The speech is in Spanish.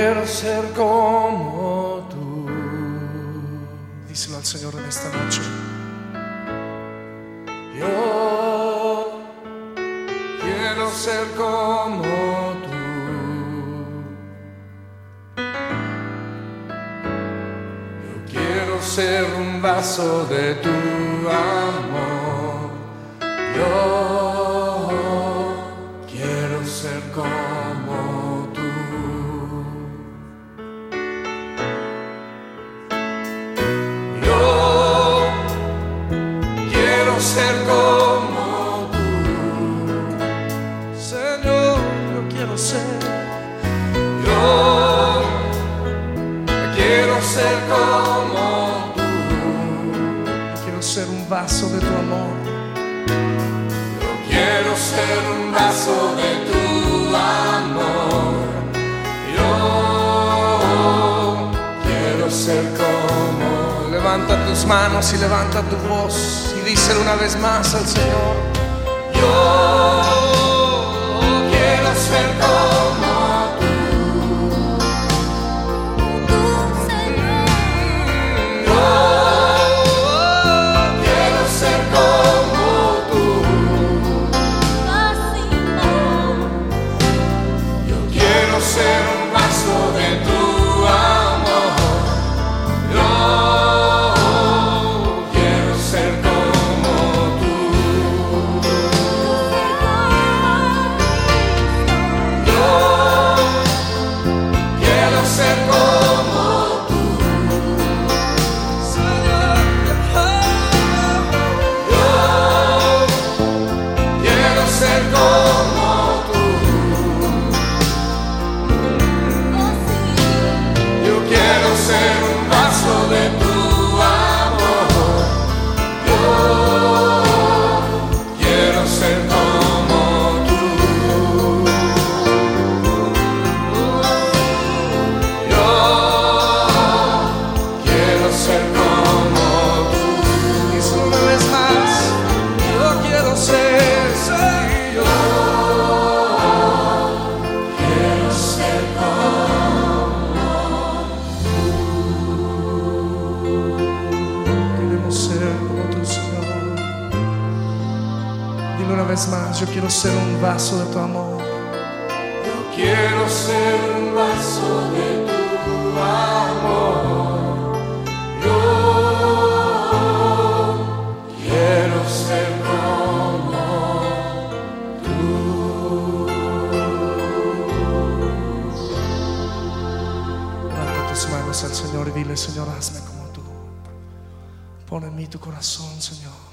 quiero ser como tú. Díselo al Señor en esta noche. Yo quiero ser como tú. Yo quiero ser un vaso de tu amor. Yo quiero ser como ser como tú. Quiero ser un vaso de tu amor. Yo quiero ser un vaso de tu amor. Yo quiero ser como. Levanta tus manos y levanta tu voz y díselo una vez más al Señor. Quiero vez más, yo quiero ser un vaso de tu amor. Yo quiero ser un vaso de tu amor. Yo quiero ser como tú. Levanta tus manos al Señor y dile, Señor, hazme como tú. Pon en mí tu corazón, Señor.